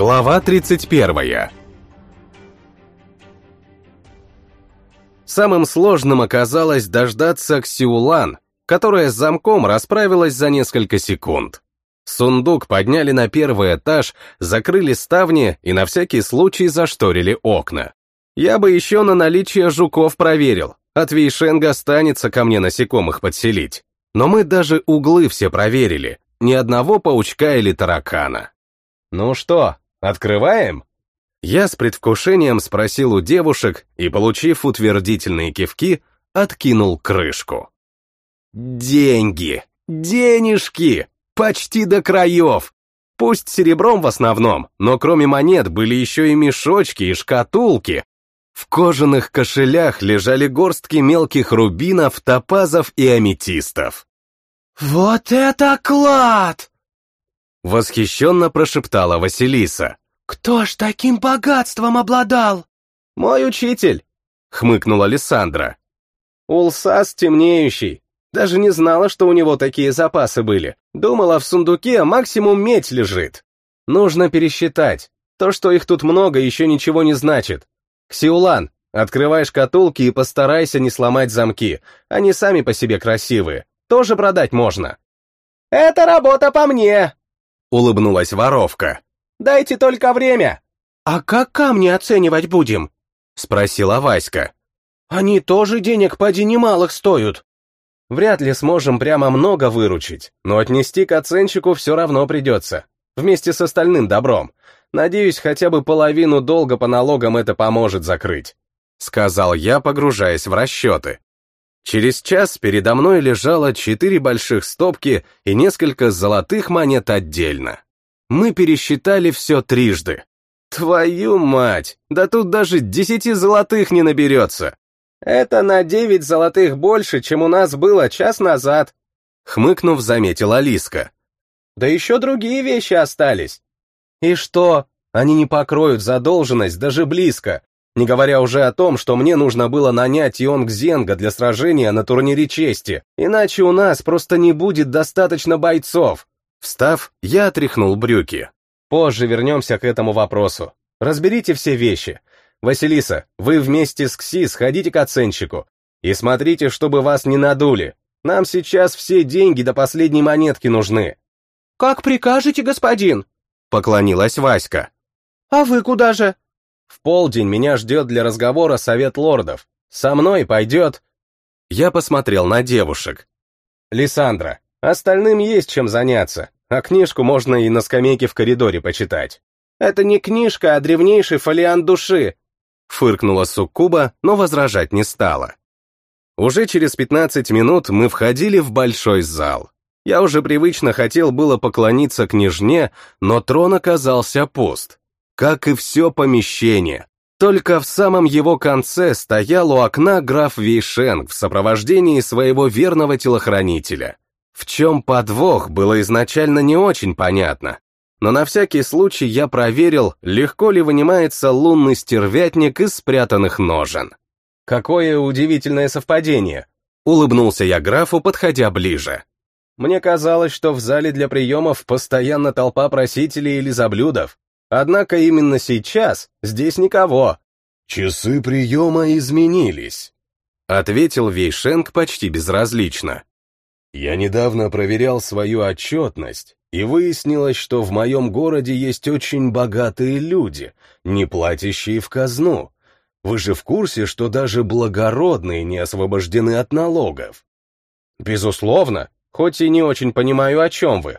Глава 31 Самым сложным оказалось дождаться Ксиулан, которая с замком расправилась за несколько секунд. Сундук подняли на первый этаж, закрыли ставни и на всякий случай зашторили окна. Я бы еще на наличие жуков проверил, от Вейшенга останется ко мне насекомых подселить. Но мы даже углы все проверили, ни одного паучка или таракана. «Ну что, открываем?» Я с предвкушением спросил у девушек и, получив утвердительные кивки, откинул крышку. «Деньги! Денежки! Почти до краев! Пусть серебром в основном, но кроме монет были еще и мешочки и шкатулки. В кожаных кошелях лежали горстки мелких рубинов, топазов и аметистов. «Вот это клад!» Восхищенно прошептала Василиса. «Кто ж таким богатством обладал?» «Мой учитель», — хмыкнула Лиссандра. «Улсас темнеющий. Даже не знала, что у него такие запасы были. Думала, в сундуке максимум медь лежит. Нужно пересчитать. То, что их тут много, еще ничего не значит. Ксиулан, открывай шкатулки и постарайся не сломать замки. Они сами по себе красивые. Тоже продать можно». «Это работа по мне», — улыбнулась воровка. Дайте только время!» «А как камни оценивать будем?» — спросила Васька. «Они тоже денег поди немалых стоят». «Вряд ли сможем прямо много выручить, но отнести к оценщику все равно придется, вместе с остальным добром. Надеюсь, хотя бы половину долга по налогам это поможет закрыть», — сказал я, погружаясь в расчеты. Через час передо мной лежало четыре больших стопки и несколько золотых монет отдельно мы пересчитали все трижды. Твою мать, да тут даже десяти золотых не наберется. Это на девять золотых больше, чем у нас было час назад. Хмыкнув, заметила Лиска. Да еще другие вещи остались. И что? Они не покроют задолженность даже близко, не говоря уже о том, что мне нужно было нанять Йонг Зенга для сражения на турнире чести, иначе у нас просто не будет достаточно бойцов. Встав, я отряхнул брюки. Позже вернемся к этому вопросу. Разберите все вещи. Василиса, вы вместе с Кси сходите к оценщику. И смотрите, чтобы вас не надули. Нам сейчас все деньги до последней монетки нужны. Как прикажете, господин? Поклонилась Васька. А вы куда же? В полдень меня ждет для разговора совет лордов. Со мной пойдет... Я посмотрел на девушек. Лиссандра, Остальным есть чем заняться, а книжку можно и на скамейке в коридоре почитать. Это не книжка, а древнейший фолиант души, фыркнула Суккуба, но возражать не стала. Уже через 15 минут мы входили в большой зал. Я уже привычно хотел было поклониться княжне, но трон оказался пуст. Как и все помещение. Только в самом его конце стоял у окна граф Вейшенг в сопровождении своего верного телохранителя. В чем подвох, было изначально не очень понятно, но на всякий случай я проверил, легко ли вынимается лунный стервятник из спрятанных ножен. Какое удивительное совпадение! Улыбнулся я графу, подходя ближе. Мне казалось, что в зале для приемов постоянно толпа просителей или заблюдов, однако именно сейчас здесь никого. «Часы приема изменились», — ответил Вейшенг почти безразлично. Я недавно проверял свою отчетность, и выяснилось, что в моем городе есть очень богатые люди, не платящие в казну. Вы же в курсе, что даже благородные не освобождены от налогов? Безусловно, хоть и не очень понимаю, о чем вы.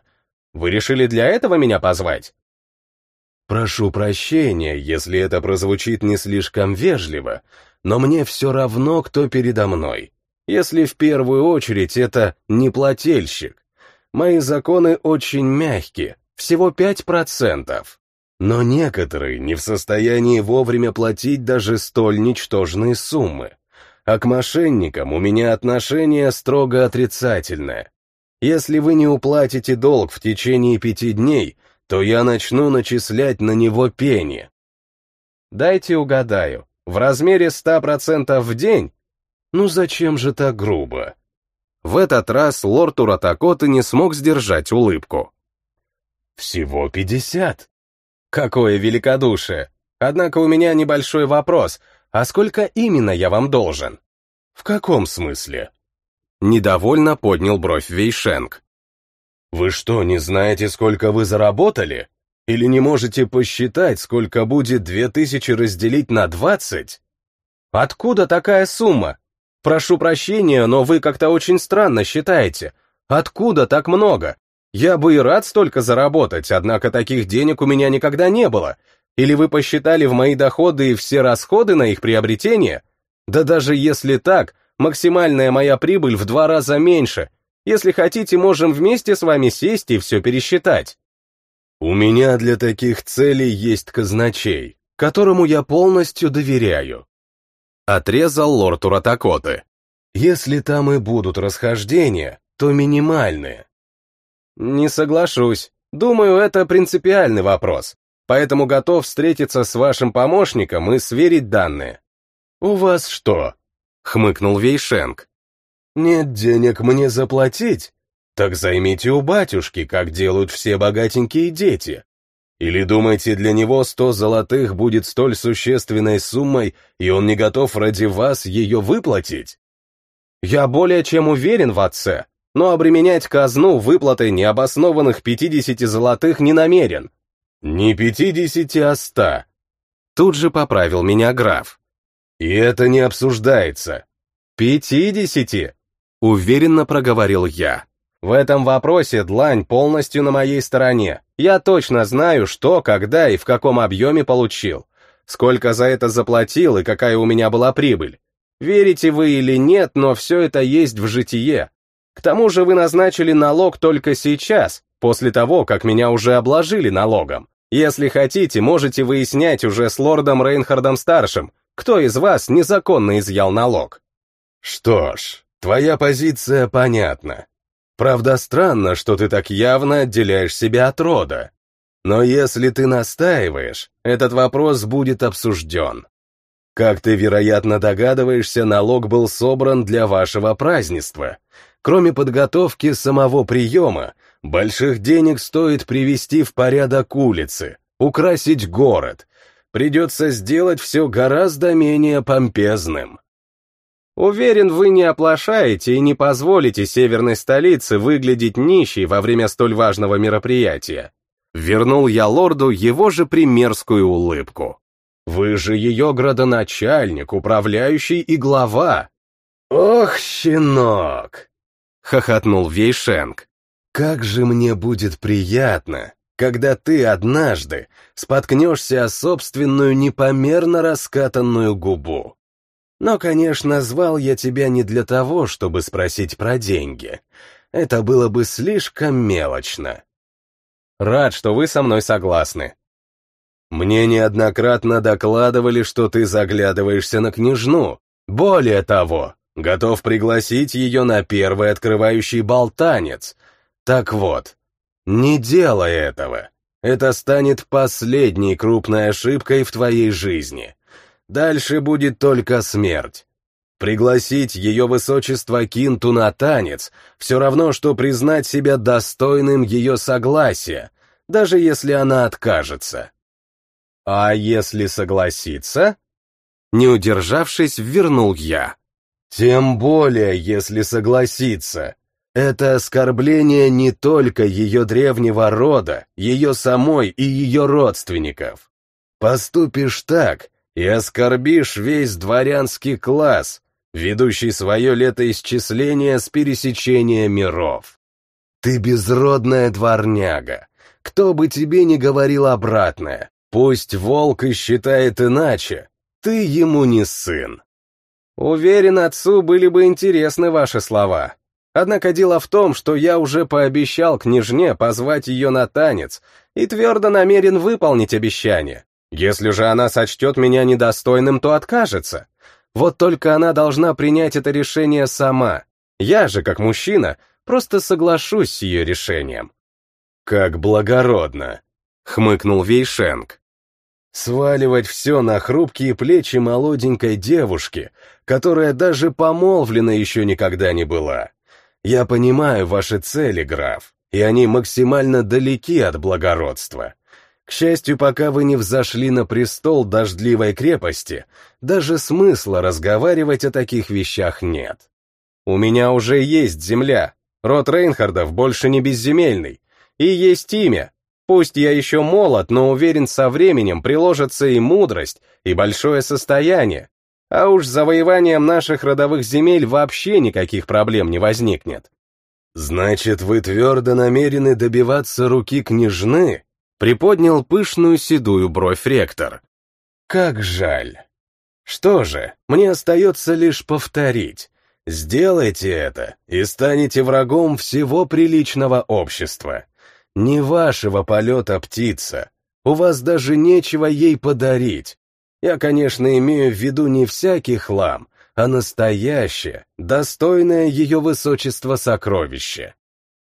Вы решили для этого меня позвать? Прошу прощения, если это прозвучит не слишком вежливо, но мне все равно, кто передо мной если в первую очередь это не плательщик. Мои законы очень мягкие, всего 5%. Но некоторые не в состоянии вовремя платить даже столь ничтожные суммы. А к мошенникам у меня отношение строго отрицательное. Если вы не уплатите долг в течение пяти дней, то я начну начислять на него пени. Дайте угадаю, в размере 100% в день ну зачем же так грубо? В этот раз лорд Уратакоты не смог сдержать улыбку. «Всего пятьдесят». Какое великодушие! Однако у меня небольшой вопрос, а сколько именно я вам должен? В каком смысле? Недовольно поднял бровь Вейшенг. Вы что, не знаете, сколько вы заработали? Или не можете посчитать, сколько будет две тысячи разделить на двадцать? Откуда такая сумма? Прошу прощения, но вы как-то очень странно считаете. Откуда так много? Я бы и рад столько заработать, однако таких денег у меня никогда не было. Или вы посчитали в мои доходы и все расходы на их приобретение? Да даже если так, максимальная моя прибыль в два раза меньше. Если хотите, можем вместе с вами сесть и все пересчитать. У меня для таких целей есть казначей, которому я полностью доверяю. Отрезал лорд Уратакоты. Если там и будут расхождения, то минимальные. Не соглашусь. Думаю, это принципиальный вопрос. Поэтому готов встретиться с вашим помощником и сверить данные. У вас что? Хмыкнул Вейшенг. Нет денег мне заплатить? Так займите у батюшки, как делают все богатенькие дети. Или думаете, для него сто золотых будет столь существенной суммой, и он не готов ради вас ее выплатить? Я более чем уверен в отце, но обременять казну выплатой необоснованных 50 золотых не намерен. Не 50, а 100. Тут же поправил меня граф. И это не обсуждается. 50, уверенно проговорил я. В этом вопросе длань полностью на моей стороне. Я точно знаю, что, когда и в каком объеме получил. Сколько за это заплатил и какая у меня была прибыль. Верите вы или нет, но все это есть в житие. К тому же вы назначили налог только сейчас, после того, как меня уже обложили налогом. Если хотите, можете выяснять уже с лордом Рейнхардом-старшим, кто из вас незаконно изъял налог. Что ж, твоя позиция понятна. Правда, странно, что ты так явно отделяешь себя от рода. Но если ты настаиваешь, этот вопрос будет обсужден. Как ты, вероятно, догадываешься, налог был собран для вашего празднества. Кроме подготовки самого приема, больших денег стоит привести в порядок улицы, украсить город. Придется сделать все гораздо менее помпезным. Уверен, вы не оплошаете и не позволите северной столице выглядеть нищей во время столь важного мероприятия. Вернул я лорду его же примерскую улыбку. Вы же ее градоначальник, управляющий и глава. Ох, щенок! Хохотнул Вейшенг. Как же мне будет приятно, когда ты однажды споткнешься о собственную непомерно раскатанную губу. Но, конечно, звал я тебя не для того, чтобы спросить про деньги. Это было бы слишком мелочно. Рад, что вы со мной согласны. Мне неоднократно докладывали, что ты заглядываешься на княжну. Более того, готов пригласить ее на первый открывающий болтанец. Так вот, не делай этого. Это станет последней крупной ошибкой в твоей жизни. Дальше будет только смерть. Пригласить ее высочество Кинту на танец все равно, что признать себя достойным ее согласия, даже если она откажется. А если согласиться? Не удержавшись, вернул я. Тем более, если согласиться. Это оскорбление не только ее древнего рода, ее самой и ее родственников. Поступишь так, и оскорбишь весь дворянский класс, ведущий свое летоисчисление с пересечения миров. Ты безродная дворняга. Кто бы тебе ни говорил обратное, Пусть волк и считает иначе, ты ему не сын. Уверен, отцу были бы интересны ваши слова. Однако дело в том, что я уже пообещал княжне позвать ее на танец и твердо намерен выполнить обещание. Если же она сочтет меня недостойным, то откажется. Вот только она должна принять это решение сама. Я же, как мужчина, просто соглашусь с ее решением. «Как благородно!» — хмыкнул Вейшенг. Сваливать все на хрупкие плечи молоденькой девушки, которая даже помолвлена еще никогда не была. Я понимаю ваши цели, граф, и они максимально далеки от благородства. К счастью, пока вы не взошли на престол дождливой крепости, даже смысла разговаривать о таких вещах нет. У меня уже есть земля, род Рейнхардов больше не безземельный, и есть имя. Пусть я еще молод, но уверен, со временем приложится и мудрость, и большое состояние, а уж с завоеванием наших родовых земель вообще никаких проблем не возникнет. Значит, вы твердо намерены добиваться руки княжны? Приподнял пышную седую бровь ректор. Как жаль. Что же, мне остается лишь повторить. Сделайте это, и станете врагом всего приличного общества. Не вашего полета птица. У вас даже нечего ей подарить. Я, конечно, имею в виду не всякий хлам, а настоящее, достойное ее высочества сокровище.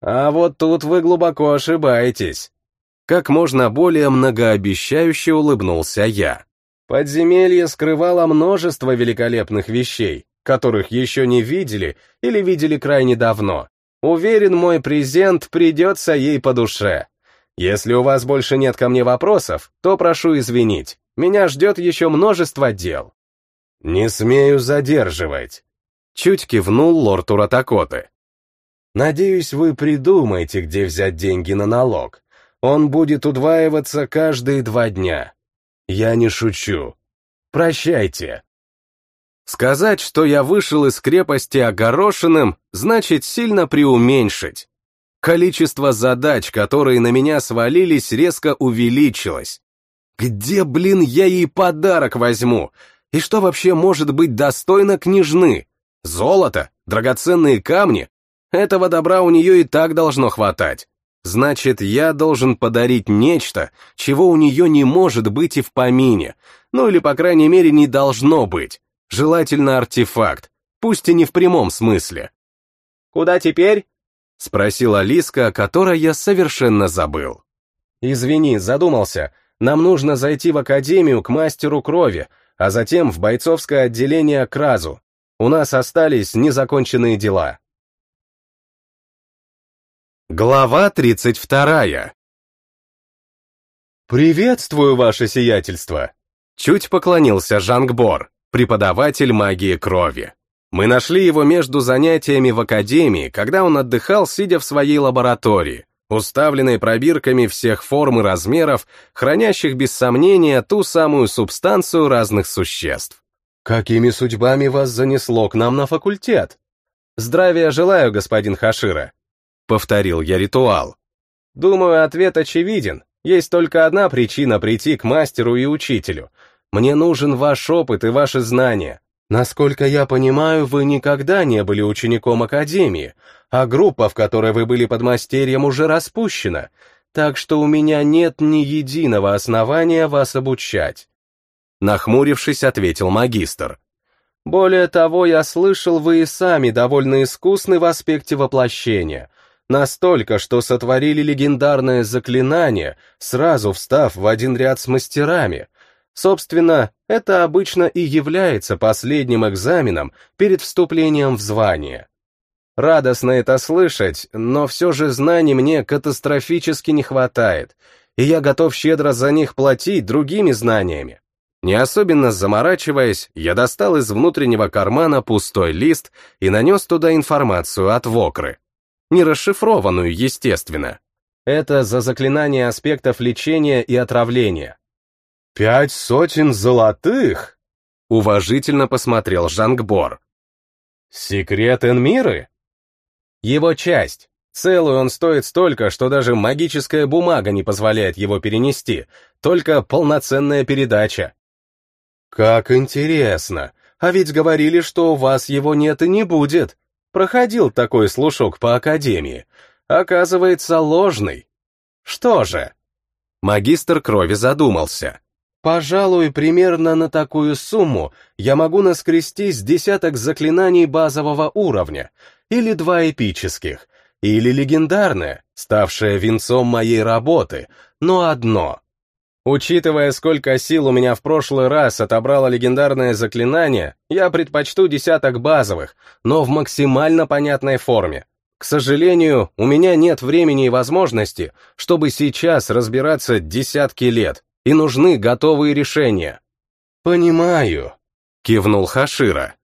А вот тут вы глубоко ошибаетесь. Как можно более многообещающе улыбнулся я. Подземелье скрывало множество великолепных вещей, которых еще не видели или видели крайне давно. Уверен, мой презент придется ей по душе. Если у вас больше нет ко мне вопросов, то прошу извинить, меня ждет еще множество дел. Не смею задерживать. Чуть кивнул лорд Уратакоты. Надеюсь, вы придумаете, где взять деньги на налог, он будет удваиваться каждые два дня. Я не шучу. Прощайте. Сказать, что я вышел из крепости огорошенным, значит сильно преуменьшить. Количество задач, которые на меня свалились, резко увеличилось. Где, блин, я ей подарок возьму? И что вообще может быть достойно княжны? Золото? Драгоценные камни? Этого добра у нее и так должно хватать. Значит, я должен подарить нечто, чего у нее не может быть и в помине, ну или, по крайней мере, не должно быть. Желательно артефакт, пусть и не в прямом смысле. «Куда теперь?» — спросила Лиска, о которой я совершенно забыл. «Извини, задумался. Нам нужно зайти в академию к мастеру крови, а затем в бойцовское отделение к Разу. У нас остались незаконченные дела». Глава 32. «Приветствую, ваше сиятельство!» Чуть поклонился Жангбор, преподаватель магии крови. Мы нашли его между занятиями в академии, когда он отдыхал, сидя в своей лаборатории, уставленной пробирками всех форм и размеров, хранящих без сомнения ту самую субстанцию разных существ. «Какими судьбами вас занесло к нам на факультет?» «Здравия желаю, господин Хашира», Повторил я ритуал. Думаю, ответ очевиден. Есть только одна причина прийти к мастеру и учителю. Мне нужен ваш опыт и ваши знания. Насколько я понимаю, вы никогда не были учеником Академии, а группа, в которой вы были подмастерьем, уже распущена, так что у меня нет ни единого основания вас обучать. Нахмурившись, ответил магистр. Более того, я слышал, вы и сами довольно искусны в аспекте воплощения, Настолько, что сотворили легендарное заклинание, сразу встав в один ряд с мастерами. Собственно, это обычно и является последним экзаменом перед вступлением в звание. Радостно это слышать, но все же знаний мне катастрофически не хватает, и я готов щедро за них платить другими знаниями. Не особенно заморачиваясь, я достал из внутреннего кармана пустой лист и нанес туда информацию от Вокры не расшифрованную, естественно. Это за заклинание аспектов лечения и отравления. «Пять сотен золотых?» — уважительно посмотрел Жангбор. «Секрет Энмиры?» «Его часть. Целую он стоит столько, что даже магическая бумага не позволяет его перенести, только полноценная передача». «Как интересно. А ведь говорили, что у вас его нет и не будет. Проходил такой слушок по академии. Оказывается, ложный. Что же? Магистр крови задумался. Пожалуй, примерно на такую сумму я могу наскрести с десяток заклинаний базового уровня, или два эпических, или легендарное, ставшее венцом моей работы, но одно. Учитывая, сколько сил у меня в прошлый раз отобрало легендарное заклинание, я предпочту десяток базовых, но в максимально понятной форме. К сожалению, у меня нет времени и возможности, чтобы сейчас разбираться десятки лет, и нужны готовые решения. Понимаю, кивнул Хашира.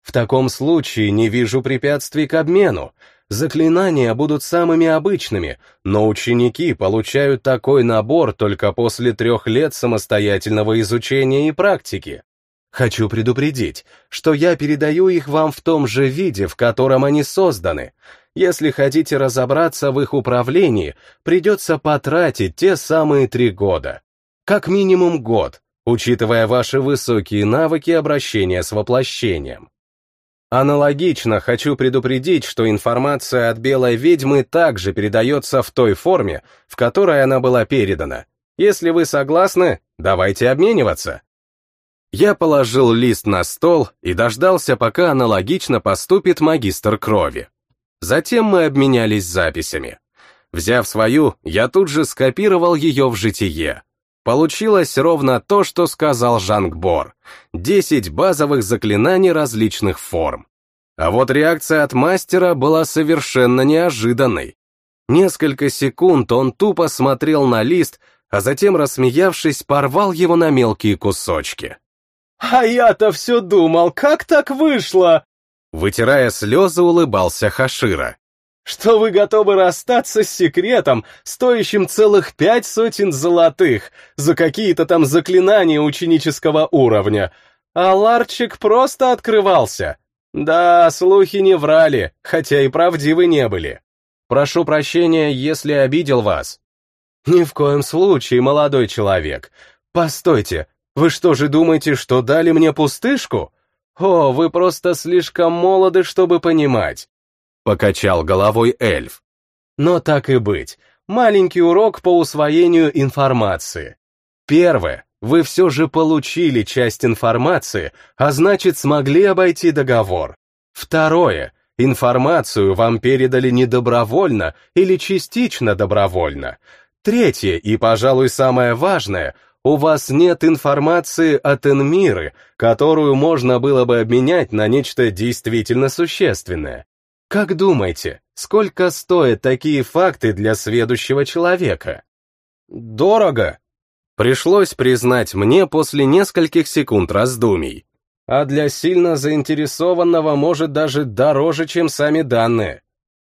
В таком случае не вижу препятствий к обмену. Заклинания будут самыми обычными, но ученики получают такой набор только после трех лет самостоятельного изучения и практики. Хочу предупредить, что я передаю их вам в том же виде, в котором они созданы. Если хотите разобраться в их управлении, придется потратить те самые три года. Как минимум год, учитывая ваши высокие навыки обращения с воплощением. Аналогично хочу предупредить, что информация от белой ведьмы также передается в той форме, в которой она была передана. Если вы согласны, давайте обмениваться. Я положил лист на стол и дождался, пока аналогично поступит магистр крови. Затем мы обменялись записями. Взяв свою, я тут же скопировал ее в житие. Получилось ровно то, что сказал Жангбор. Десять базовых заклинаний различных форм. А вот реакция от мастера была совершенно неожиданной. Несколько секунд он тупо смотрел на лист, а затем, рассмеявшись, порвал его на мелкие кусочки. «А я-то все думал, как так вышло?» Вытирая слезы, улыбался Хашира что вы готовы расстаться с секретом, стоящим целых пять сотен золотых, за какие-то там заклинания ученического уровня. А ларчик просто открывался. Да, слухи не врали, хотя и правдивы не были. Прошу прощения, если обидел вас. Ни в коем случае, молодой человек. Постойте, вы что же думаете, что дали мне пустышку? О, вы просто слишком молоды, чтобы понимать. Покачал головой эльф. Но так и быть, маленький урок по усвоению информации. Первое. Вы все же получили часть информации, а значит смогли обойти договор. Второе. Информацию вам передали не добровольно или частично добровольно. Третье и, пожалуй, самое важное, у вас нет информации от Энмиры, которую можно было бы обменять на нечто действительно существенное. Как думаете, сколько стоят такие факты для сведущего человека? Дорого. Пришлось признать мне после нескольких секунд раздумий. А для сильно заинтересованного может даже дороже, чем сами данные.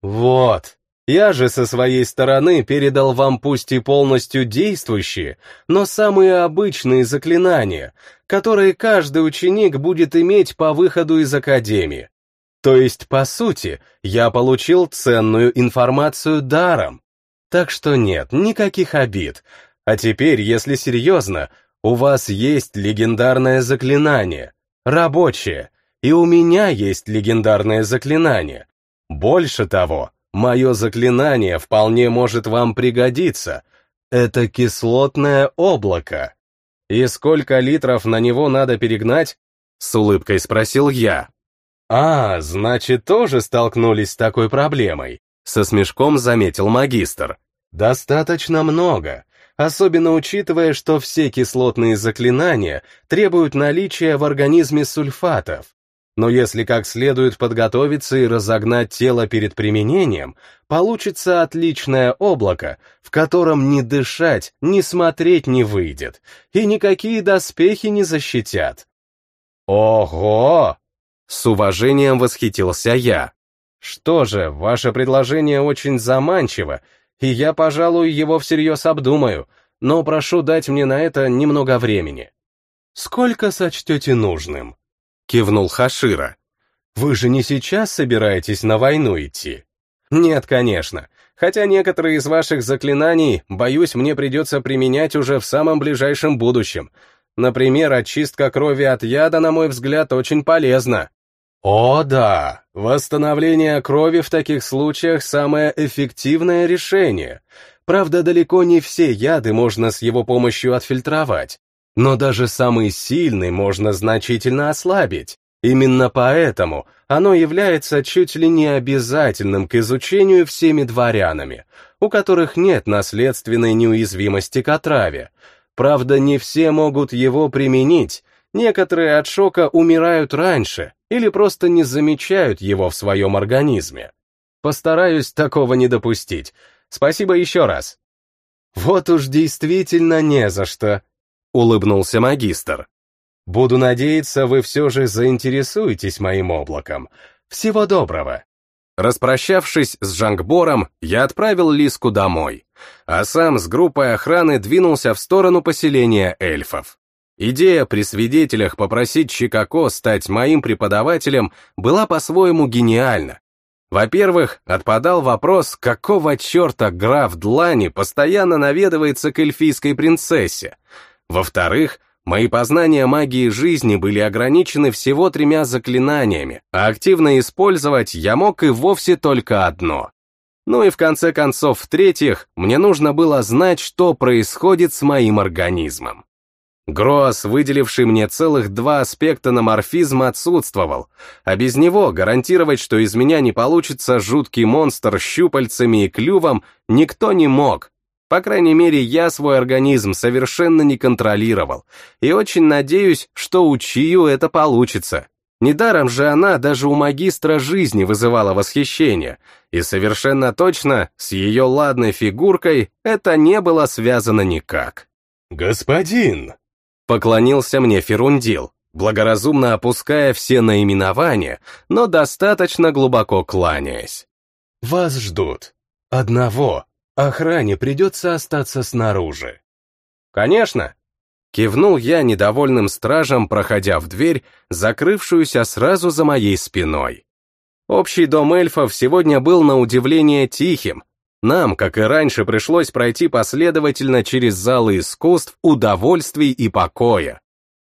Вот. Я же со своей стороны передал вам пусть и полностью действующие, но самые обычные заклинания, которые каждый ученик будет иметь по выходу из академии. То есть, по сути, я получил ценную информацию даром. Так что нет, никаких обид. А теперь, если серьезно, у вас есть легендарное заклинание, рабочее, и у меня есть легендарное заклинание. Больше того, мое заклинание вполне может вам пригодиться. Это кислотное облако. И сколько литров на него надо перегнать? С улыбкой спросил я. «А, значит, тоже столкнулись с такой проблемой», — со смешком заметил магистр. «Достаточно много, особенно учитывая, что все кислотные заклинания требуют наличия в организме сульфатов. Но если как следует подготовиться и разогнать тело перед применением, получится отличное облако, в котором ни дышать, ни смотреть не выйдет, и никакие доспехи не защитят. Ого! С уважением восхитился я. Что же, ваше предложение очень заманчиво, и я, пожалуй, его всерьез обдумаю, но прошу дать мне на это немного времени. Сколько сочтете нужным? Кивнул Хашира. Вы же не сейчас собираетесь на войну идти? Нет, конечно. Хотя некоторые из ваших заклинаний, боюсь, мне придется применять уже в самом ближайшем будущем. Например, очистка крови от яда, на мой взгляд, очень полезна. О да, восстановление крови в таких случаях самое эффективное решение. Правда, далеко не все яды можно с его помощью отфильтровать, но даже самый сильный можно значительно ослабить. Именно поэтому оно является чуть ли не обязательным к изучению всеми дворянами, у которых нет наследственной неуязвимости к отраве. Правда, не все могут его применить, некоторые от шока умирают раньше или просто не замечают его в своем организме. Постараюсь такого не допустить. Спасибо еще раз. Вот уж действительно не за что, улыбнулся магистр. Буду надеяться, вы все же заинтересуетесь моим облаком. Всего доброго. Распрощавшись с Жангбором, я отправил Лиску домой, а сам с группой охраны двинулся в сторону поселения эльфов. Идея при свидетелях попросить Чикако стать моим преподавателем была по-своему гениальна. Во-первых, отпадал вопрос, какого черта граф Длани постоянно наведывается к эльфийской принцессе. Во-вторых, мои познания магии жизни были ограничены всего тремя заклинаниями, а активно использовать я мог и вовсе только одно. Ну и в конце концов, в-третьих, мне нужно было знать, что происходит с моим организмом. Гроас, выделивший мне целых два аспекта на морфизм, отсутствовал, а без него гарантировать, что из меня не получится жуткий монстр с щупальцами и клювом, никто не мог. По крайней мере, я свой организм совершенно не контролировал, и очень надеюсь, что у Чию это получится. Недаром же она даже у магистра жизни вызывала восхищение, и совершенно точно с ее ладной фигуркой это не было связано никак. «Господин!» Поклонился мне Ферундил, благоразумно опуская все наименования, но достаточно глубоко кланяясь. «Вас ждут. Одного. Охране придется остаться снаружи». «Конечно!» Кивнул я недовольным стражем, проходя в дверь, закрывшуюся сразу за моей спиной. Общий дом эльфов сегодня был на удивление тихим, нам, как и раньше, пришлось пройти последовательно через залы искусств, удовольствий и покоя.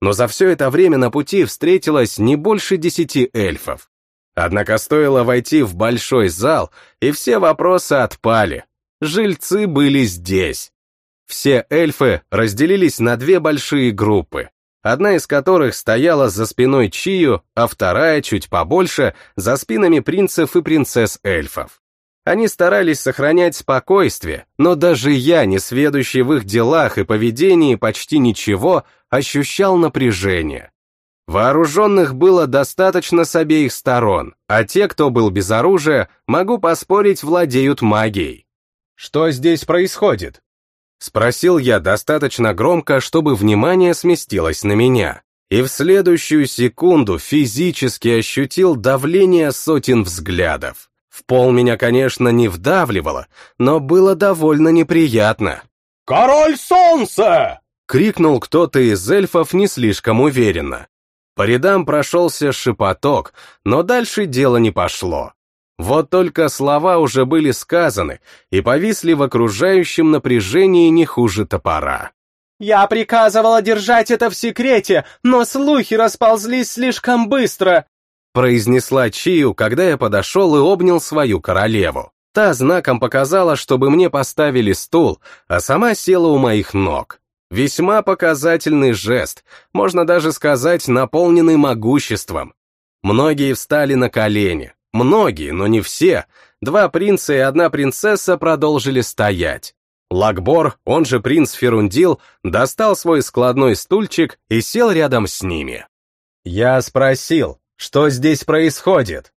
Но за все это время на пути встретилось не больше десяти эльфов. Однако стоило войти в большой зал, и все вопросы отпали. Жильцы были здесь. Все эльфы разделились на две большие группы, одна из которых стояла за спиной Чию, а вторая, чуть побольше, за спинами принцев и принцесс эльфов. Они старались сохранять спокойствие, но даже я, не сведущий в их делах и поведении почти ничего, ощущал напряжение. Вооруженных было достаточно с обеих сторон, а те, кто был без оружия, могу поспорить, владеют магией. «Что здесь происходит?» Спросил я достаточно громко, чтобы внимание сместилось на меня, и в следующую секунду физически ощутил давление сотен взглядов. В пол меня, конечно, не вдавливало, но было довольно неприятно. «Король солнца!» — крикнул кто-то из эльфов не слишком уверенно. По рядам прошелся шепоток, но дальше дело не пошло. Вот только слова уже были сказаны и повисли в окружающем напряжении не хуже топора. «Я приказывала держать это в секрете, но слухи расползлись слишком быстро!» Произнесла Чию, когда я подошел и обнял свою королеву. Та знаком показала, чтобы мне поставили стул, а сама села у моих ног. Весьма показательный жест, можно даже сказать, наполненный могуществом. Многие встали на колени, многие, но не все. Два принца и одна принцесса продолжили стоять. Лакбор, он же принц Ферундил, достал свой складной стульчик и сел рядом с ними. Я спросил, что здесь происходит?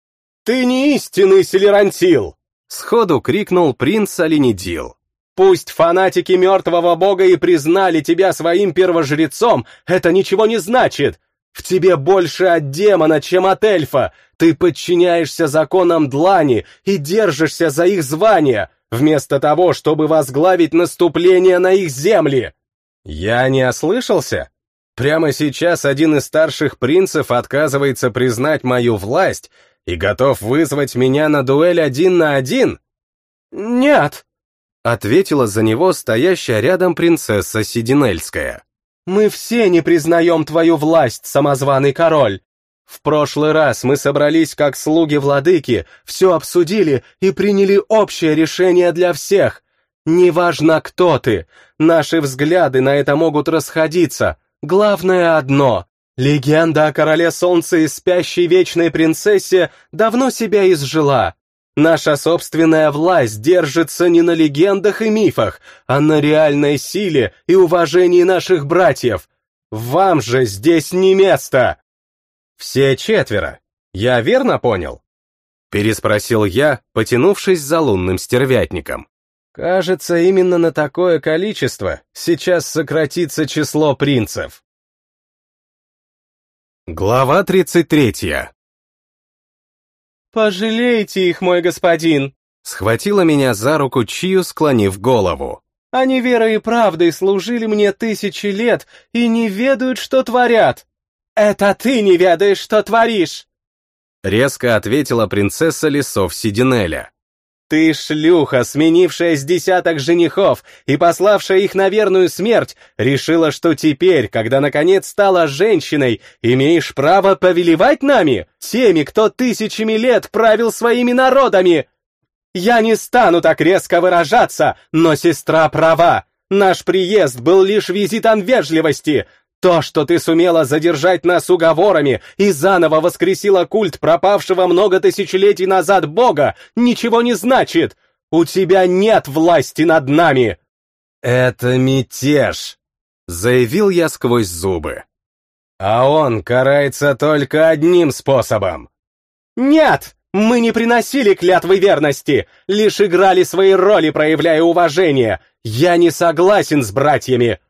Ты не истинный Селерантил! Сходу крикнул принц Оленидил. Пусть фанатики мертвого бога и признали тебя своим первожрецом, это ничего не значит. В тебе больше от демона, чем от эльфа. Ты подчиняешься законам Длани и держишься за их звание, вместо того, чтобы возглавить наступление на их земли. Я не ослышался? Прямо сейчас один из старших принцев отказывается признать мою власть и готов вызвать меня на дуэль один на один? Нет, ответила за него стоящая рядом принцесса Сидинельская. Мы все не признаем твою власть, самозваный король. В прошлый раз мы собрались как слуги владыки, все обсудили и приняли общее решение для всех. Неважно, кто ты, наши взгляды на это могут расходиться, Главное одно. Легенда о короле солнца и спящей вечной принцессе давно себя изжила. Наша собственная власть держится не на легендах и мифах, а на реальной силе и уважении наших братьев. Вам же здесь не место. Все четверо. Я верно понял? Переспросил я, потянувшись за лунным стервятником. Кажется, именно на такое количество сейчас сократится число принцев. Глава 33. «Пожалейте их, мой господин!» Схватила меня за руку Чию, склонив голову. «Они верой и правдой служили мне тысячи лет и не ведают, что творят!» «Это ты не ведаешь, что творишь!» Резко ответила принцесса лесов Сидинеля. Ты шлюха, сменившая с десяток женихов и пославшая их на верную смерть, решила, что теперь, когда наконец стала женщиной, имеешь право повелевать нами, теми, кто тысячами лет правил своими народами. Я не стану так резко выражаться, но сестра права. Наш приезд был лишь визитом вежливости, то, что ты сумела задержать нас уговорами и заново воскресила культ пропавшего много тысячелетий назад бога, ничего не значит. У тебя нет власти над нами. Это мятеж, заявил я сквозь зубы. А он карается только одним способом. Нет, мы не приносили клятвы верности, лишь играли свои роли, проявляя уважение. Я не согласен с братьями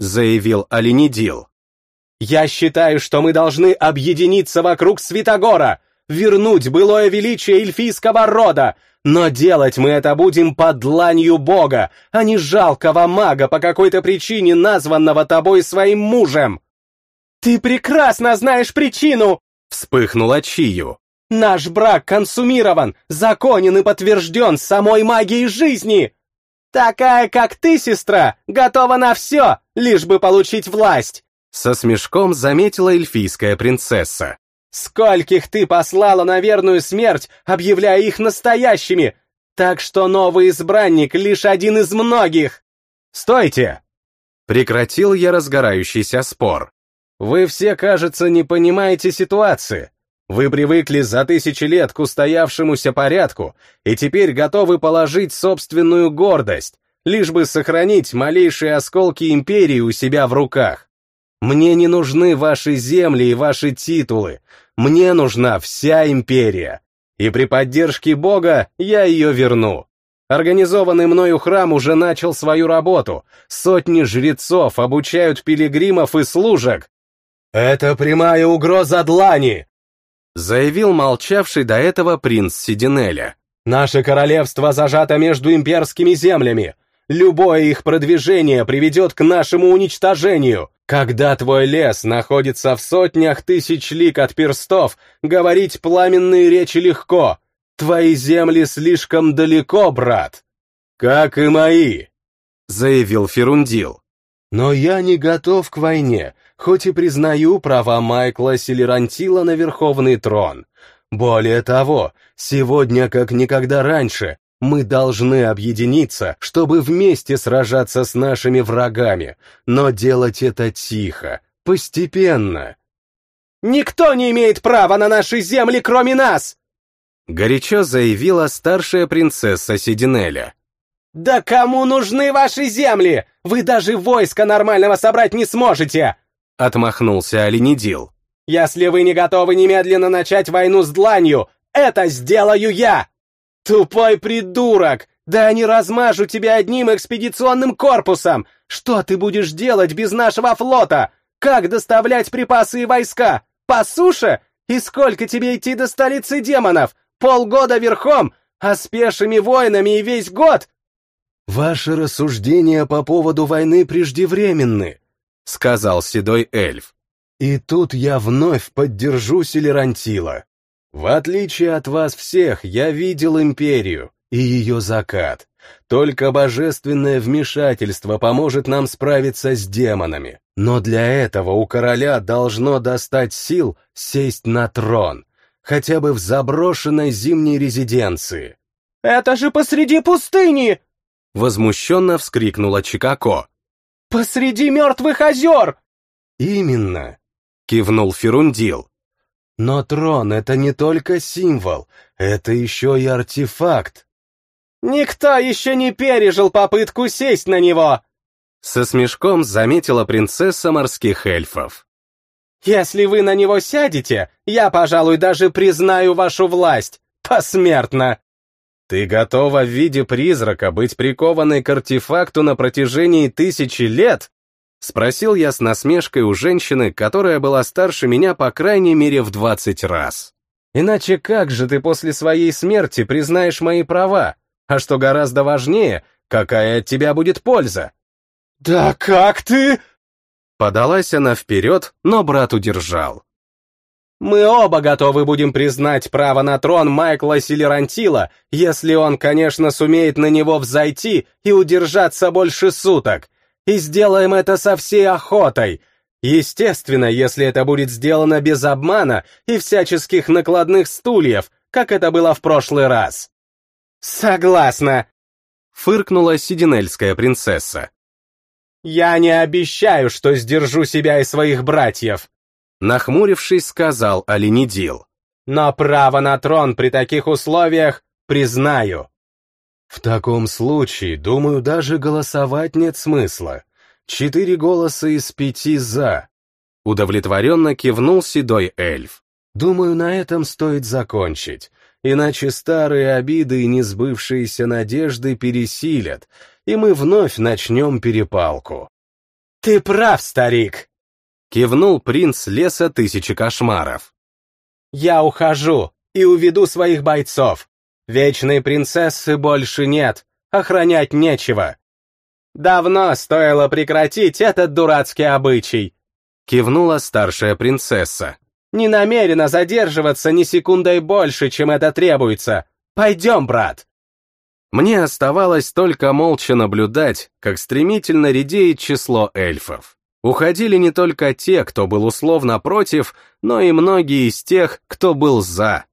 заявил Оленидил. «Я считаю, что мы должны объединиться вокруг Святогора, вернуть былое величие эльфийского рода, но делать мы это будем под дланью Бога, а не жалкого мага по какой-то причине, названного тобой своим мужем!» «Ты прекрасно знаешь причину!» — вспыхнула Чию. «Наш брак консумирован, законен и подтвержден самой магией жизни!» «Такая, как ты, сестра, готова на все, лишь бы получить власть!» Со смешком заметила эльфийская принцесса. «Скольких ты послала на верную смерть, объявляя их настоящими! Так что новый избранник лишь один из многих!» «Стойте!» Прекратил я разгорающийся спор. «Вы все, кажется, не понимаете ситуации. Вы привыкли за тысячи лет к устоявшемуся порядку и теперь готовы положить собственную гордость, лишь бы сохранить малейшие осколки империи у себя в руках. Мне не нужны ваши земли и ваши титулы, мне нужна вся империя. И при поддержке Бога я ее верну. Организованный мною храм уже начал свою работу, сотни жрецов обучают пилигримов и служек. «Это прямая угроза Длани!» Заявил молчавший до этого принц Сидинеля. «Наше королевство зажато между имперскими землями. Любое их продвижение приведет к нашему уничтожению. Когда твой лес находится в сотнях тысяч лик от перстов, говорить пламенные речи легко. Твои земли слишком далеко, брат. Как и мои, заявил Ферундил. Но я не готов к войне, хоть и признаю права Майкла Селерантила на Верховный Трон. Более того, сегодня, как никогда раньше, мы должны объединиться, чтобы вместе сражаться с нашими врагами, но делать это тихо, постепенно. «Никто не имеет права на наши земли, кроме нас!» Горячо заявила старшая принцесса Сидинеля. «Да кому нужны ваши земли? Вы даже войска нормального собрать не сможете! Отмахнулся Оленидил. «Если вы не готовы немедленно начать войну с дланью, это сделаю я!» «Тупой придурок! Да они размажу тебя одним экспедиционным корпусом! Что ты будешь делать без нашего флота? Как доставлять припасы и войска? По суше? И сколько тебе идти до столицы демонов? Полгода верхом? А с пешими воинами и весь год? Ваши рассуждения по поводу войны преждевременны, — сказал седой эльф. «И тут я вновь поддержу Селерантила. В отличие от вас всех, я видел империю и ее закат. Только божественное вмешательство поможет нам справиться с демонами. Но для этого у короля должно достать сил сесть на трон, хотя бы в заброшенной зимней резиденции. «Это же посреди пустыни!» Возмущенно вскрикнула Чикако. «Посреди мертвых озер!» «Именно!» — кивнул Ферундил. «Но трон — это не только символ, это еще и артефакт». «Никто еще не пережил попытку сесть на него!» Со смешком заметила принцесса морских эльфов. «Если вы на него сядете, я, пожалуй, даже признаю вашу власть. Посмертно! Ты готова в виде призрака быть прикованной к артефакту на протяжении тысячи лет? Спросил я с насмешкой у женщины, которая была старше меня по крайней мере в двадцать раз. Иначе как же ты после своей смерти признаешь мои права? А что гораздо важнее, какая от тебя будет польза? Да как ты? Подалась она вперед, но брат удержал. Мы оба готовы будем признать право на трон Майкла Силерантила, если он, конечно, сумеет на него взойти и удержаться больше суток, и сделаем это со всей охотой. Естественно, если это будет сделано без обмана и всяческих накладных стульев, как это было в прошлый раз. Согласна, фыркнула сидинельская принцесса. Я не обещаю, что сдержу себя и своих братьев, нахмурившись, сказал Оленидил. Но право на трон при таких условиях признаю. В таком случае, думаю, даже голосовать нет смысла. Четыре голоса из пяти «за». Удовлетворенно кивнул седой эльф. Думаю, на этом стоит закончить, иначе старые обиды и несбывшиеся надежды пересилят, и мы вновь начнем перепалку. Ты прав, старик! Кивнул принц леса тысячи кошмаров. Я ухожу и уведу своих бойцов. Вечной принцессы больше нет, охранять нечего. Давно стоило прекратить этот дурацкий обычай. Кивнула старшая принцесса. Не намерена задерживаться ни секундой больше, чем это требуется. Пойдем, брат. Мне оставалось только молча наблюдать, как стремительно редеет число эльфов. Уходили не только те, кто был условно против, но и многие из тех, кто был за.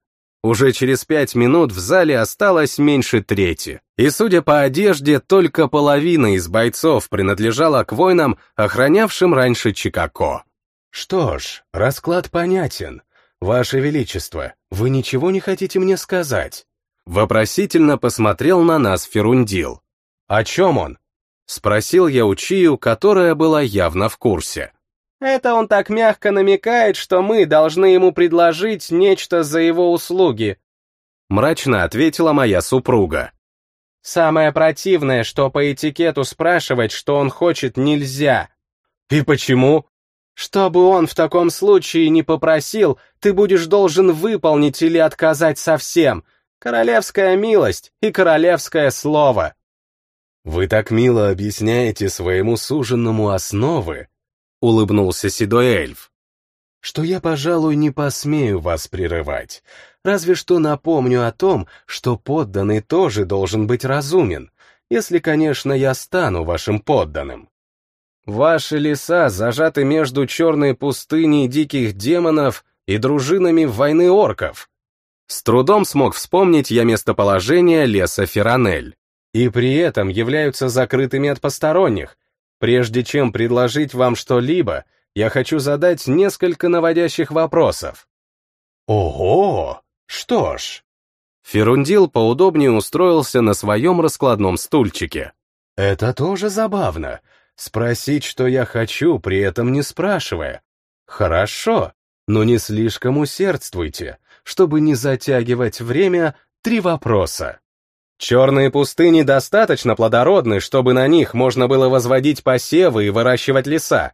Уже через пять минут в зале осталось меньше трети, и, судя по одежде, только половина из бойцов принадлежала к воинам, охранявшим раньше Чикако. «Что ж, расклад понятен. Ваше Величество, вы ничего не хотите мне сказать?» Вопросительно посмотрел на нас Ферундил. «О чем он?» Спросил я у Чию, которая была явно в курсе. Это он так мягко намекает, что мы должны ему предложить нечто за его услуги. Мрачно ответила моя супруга. Самое противное, что по этикету спрашивать, что он хочет, нельзя. И почему? Чтобы он в таком случае не попросил, ты будешь должен выполнить или отказать совсем. Королевская милость и королевское слово. Вы так мило объясняете своему суженному основы, — улыбнулся седой эльф, — что я, пожалуй, не посмею вас прерывать, разве что напомню о том, что подданный тоже должен быть разумен, если, конечно, я стану вашим подданным. Ваши леса зажаты между черной пустыней диких демонов и дружинами войны орков. С трудом смог вспомнить я местоположение леса Феранель. И при этом являются закрытыми от посторонних, Прежде чем предложить вам что-либо, я хочу задать несколько наводящих вопросов. Ого! Что ж... Ферундил поудобнее устроился на своем раскладном стульчике. Это тоже забавно. Спросить, что я хочу, при этом не спрашивая. Хорошо, но не слишком усердствуйте, чтобы не затягивать время, три вопроса. Черные пустыни достаточно плодородны, чтобы на них можно было возводить посевы и выращивать леса.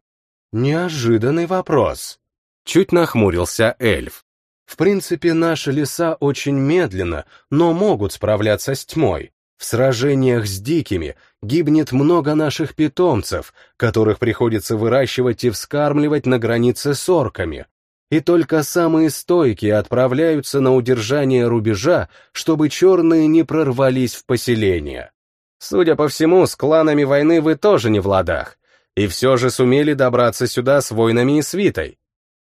Неожиданный вопрос. Чуть нахмурился эльф. В принципе, наши леса очень медленно, но могут справляться с тьмой. В сражениях с дикими гибнет много наших питомцев, которых приходится выращивать и вскармливать на границе с орками и только самые стойкие отправляются на удержание рубежа, чтобы черные не прорвались в поселение. Судя по всему, с кланами войны вы тоже не в ладах, и все же сумели добраться сюда с войнами и свитой.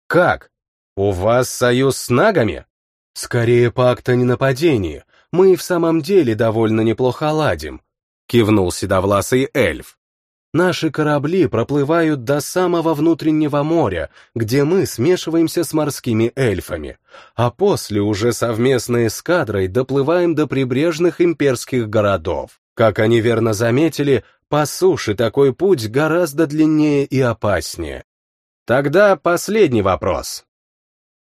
Как? У вас союз с нагами? Скорее пакт о ненападении, мы и в самом деле довольно неплохо ладим, кивнул седовласый эльф. Наши корабли проплывают до самого внутреннего моря, где мы смешиваемся с морскими эльфами, а после уже совместной эскадрой доплываем до прибрежных имперских городов. Как они верно заметили, по суше такой путь гораздо длиннее и опаснее. Тогда последний вопрос.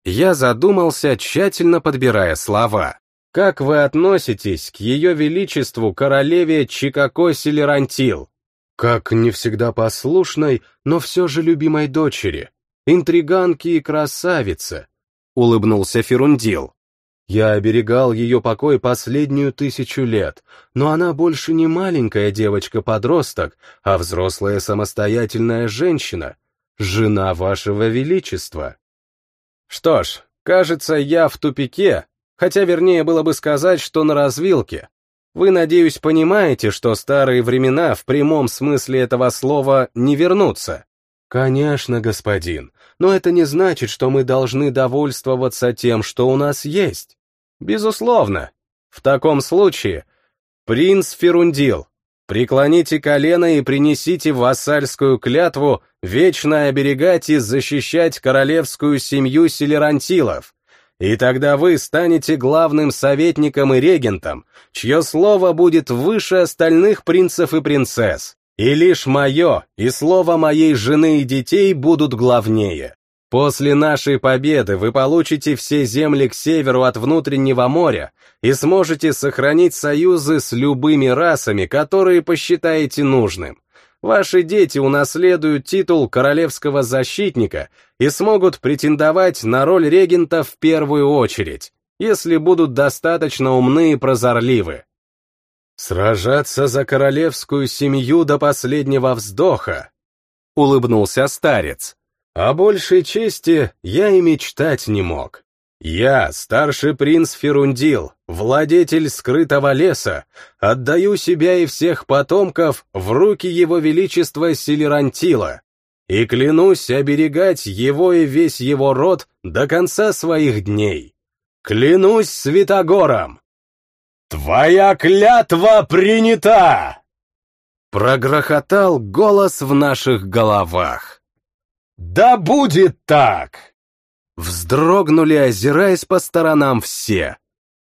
Я задумался, тщательно подбирая слова. Как вы относитесь к ее величеству королеве Чикако Селерантил? Как не всегда послушной, но все же любимой дочери, интриганки и красавице, улыбнулся Ферундил. Я оберегал ее покой последнюю тысячу лет, но она больше не маленькая девочка-подросток, а взрослая самостоятельная женщина, жена вашего величества. Что ж, кажется, я в тупике, хотя вернее было бы сказать, что на развилке. Вы, надеюсь, понимаете, что старые времена в прямом смысле этого слова не вернутся. Конечно, господин, но это не значит, что мы должны довольствоваться тем, что у нас есть. Безусловно. В таком случае, принц Ферундил, преклоните колено и принесите вассальскую клятву вечно оберегать и защищать королевскую семью Селерантилов, и тогда вы станете главным советником и регентом, чье слово будет выше остальных принцев и принцесс. И лишь мое и слово моей жены и детей будут главнее. После нашей победы вы получите все земли к северу от внутреннего моря и сможете сохранить союзы с любыми расами, которые посчитаете нужным. Ваши дети унаследуют титул королевского защитника и смогут претендовать на роль регента в первую очередь, если будут достаточно умны и прозорливы. «Сражаться за королевскую семью до последнего вздоха», — улыбнулся старец. «О большей чести я и мечтать не мог. Я, старший принц Ферундил, владетель скрытого леса, отдаю себя и всех потомков в руки его величества Селерантила и клянусь оберегать его и весь его род до конца своих дней. Клянусь Святогором!» «Твоя клятва принята!» Прогрохотал голос в наших головах. «Да будет так!» Вздрогнули, озираясь по сторонам все.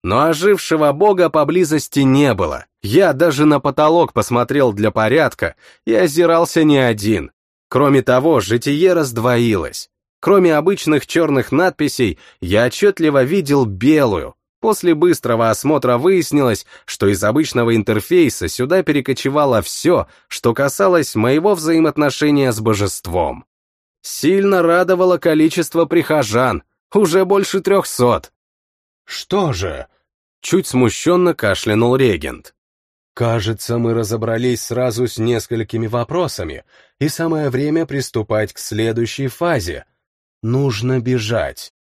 Но ожившего бога поблизости не было. Я даже на потолок посмотрел для порядка и озирался не один. Кроме того, житие раздвоилось. Кроме обычных черных надписей, я отчетливо видел белую, После быстрого осмотра выяснилось, что из обычного интерфейса сюда перекочевало все, что касалось моего взаимоотношения с божеством. Сильно радовало количество прихожан, уже больше трехсот. «Что же?» — чуть смущенно кашлянул регент. «Кажется, мы разобрались сразу с несколькими вопросами, и самое время приступать к следующей фазе. Нужно бежать».